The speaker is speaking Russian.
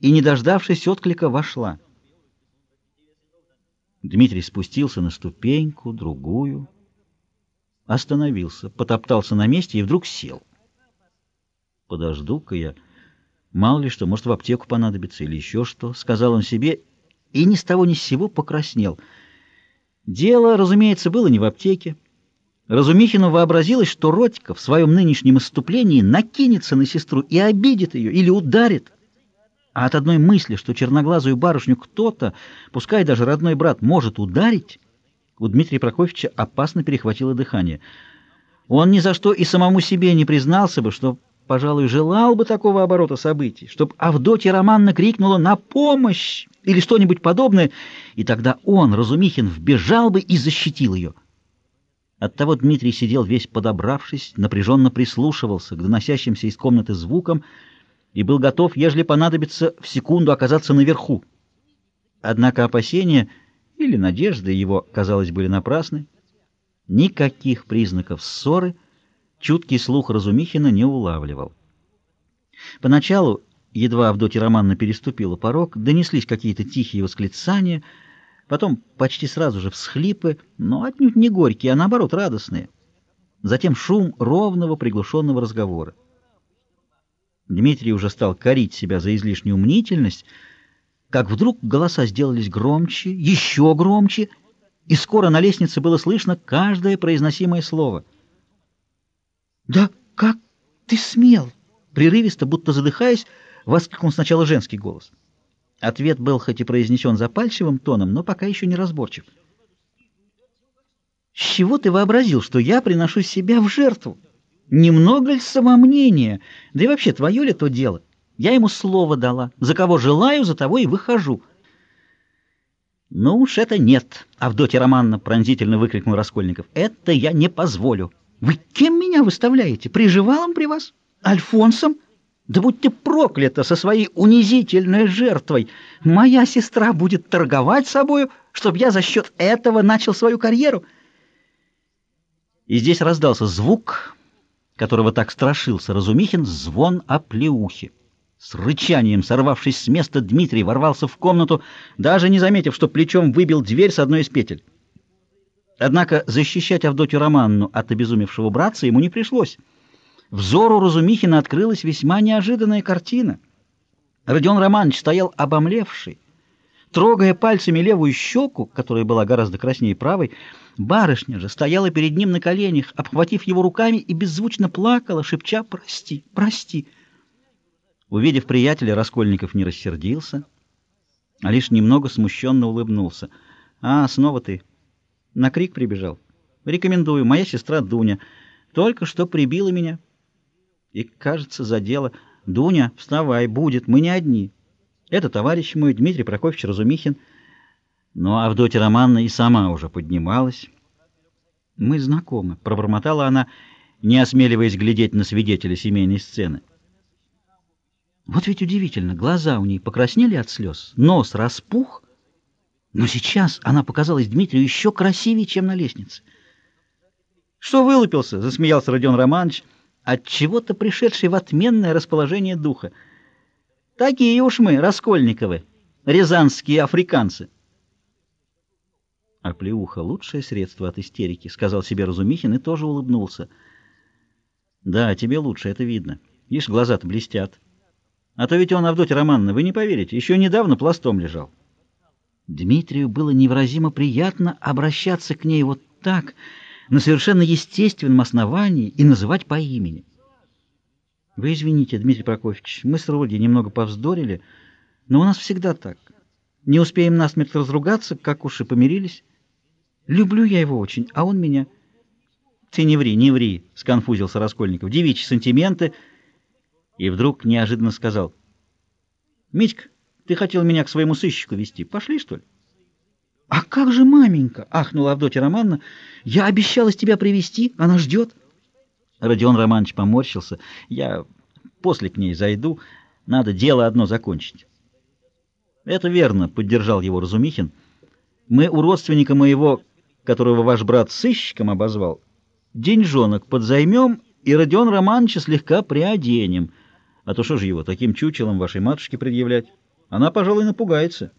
и, не дождавшись отклика, вошла. Дмитрий спустился на ступеньку, другую, остановился, потоптался на месте и вдруг сел. «Подожду-ка я. Мало ли что, может, в аптеку понадобится или еще что», — сказал он себе, и ни с того ни с сего покраснел. Дело, разумеется, было не в аптеке. Разумихину вообразилось, что Родька в своем нынешнем исступлении накинется на сестру и обидит ее или ударит. А от одной мысли, что черноглазую барышню кто-то, пускай даже родной брат, может ударить, у Дмитрия Прокофьевича опасно перехватило дыхание. Он ни за что и самому себе не признался бы, что, пожалуй, желал бы такого оборота событий, чтобы Авдотья Романна крикнула «На помощь!» или что-нибудь подобное, и тогда он, Разумихин, вбежал бы и защитил ее. Оттого Дмитрий сидел весь подобравшись, напряженно прислушивался к доносящимся из комнаты звукам и был готов, ежели понадобится, в секунду оказаться наверху. Однако опасения или надежды его, казалось, были напрасны. Никаких признаков ссоры чуткий слух Разумихина не улавливал. Поначалу, едва Авдотья Романна переступила порог, донеслись какие-то тихие восклицания — потом почти сразу же всхлипы, но отнюдь не горькие, а наоборот радостные. Затем шум ровного приглушенного разговора. Дмитрий уже стал корить себя за излишнюю мнительность, как вдруг голоса сделались громче, еще громче, и скоро на лестнице было слышно каждое произносимое слово. «Да как ты смел?» Прерывисто, будто задыхаясь, воскликнул сначала женский голос. Ответ был хоть и произнесен запальчивым тоном, но пока еще не разборчив. «С чего ты вообразил, что я приношу себя в жертву? Немного ли самомнения? Да и вообще, твое ли то дело? Я ему слово дала. За кого желаю, за того и выхожу». «Ну уж это нет!» — Авдотья Романна пронзительно выкрикнул Раскольников. «Это я не позволю! Вы кем меня выставляете? Приживалом при вас? Альфонсом?» Да будь ты проклята со своей унизительной жертвой! Моя сестра будет торговать собою, чтобы я за счет этого начал свою карьеру!» И здесь раздался звук, которого так страшился Разумихин, звон оплеухи. С рычанием, сорвавшись с места, Дмитрий ворвался в комнату, даже не заметив, что плечом выбил дверь с одной из петель. Однако защищать Авдотью Романну от обезумевшего братца ему не пришлось. Взору Разумихина открылась весьма неожиданная картина. Родион Романович стоял обомлевший, трогая пальцами левую щеку, которая была гораздо краснее правой, барышня же стояла перед ним на коленях, обхватив его руками и беззвучно плакала, шепча «Прости, прости». Увидев приятеля, Раскольников не рассердился, а лишь немного смущенно улыбнулся. «А, снова ты. На крик прибежал. Рекомендую, моя сестра Дуня. Только что прибила меня» и, кажется, задело. «Дуня, вставай, будет, мы не одни. Это товарищ мой, Дмитрий Прокофьевич Разумихин». Но Авдотья Романовна и сама уже поднималась. «Мы знакомы», — пробормотала она, не осмеливаясь глядеть на свидетеля семейной сцены. Вот ведь удивительно, глаза у ней покраснели от слез, нос распух, но сейчас она показалась Дмитрию еще красивее, чем на лестнице. «Что вылупился?» — засмеялся Родион Романович — от чего-то пришедший в отменное расположение духа. Такие уж мы, Раскольниковы, рязанские африканцы. А плеуха — лучшее средство от истерики, — сказал себе Разумихин и тоже улыбнулся. Да, тебе лучше, это видно. Видишь, глаза-то блестят. А то ведь он, Авдотья Романовна, вы не поверите, еще недавно пластом лежал. Дмитрию было невыразимо приятно обращаться к ней вот так, — на совершенно естественном основании и называть по имени. Вы извините, Дмитрий Прокофьевич, мы с Роди немного повздорили, но у нас всегда так. Не успеем насмерть разругаться, как уж и помирились. Люблю я его очень, а он меня. Ты не ври, не ври, сконфузился Раскольников. Девичьи сантименты. И вдруг неожиданно сказал. Митька, ты хотел меня к своему сыщику вести. Пошли, что ли? «А как же маменька?» — ахнула Авдотья Романовна. «Я обещалась тебя привести, она ждет». Родион Романович поморщился. «Я после к ней зайду. Надо дело одно закончить». «Это верно», — поддержал его Разумихин. «Мы у родственника моего, которого ваш брат сыщиком обозвал, деньжонок подзаймем и Родион Романовича слегка приоденем. А то что же его таким чучелом вашей матушке предъявлять? Она, пожалуй, напугается.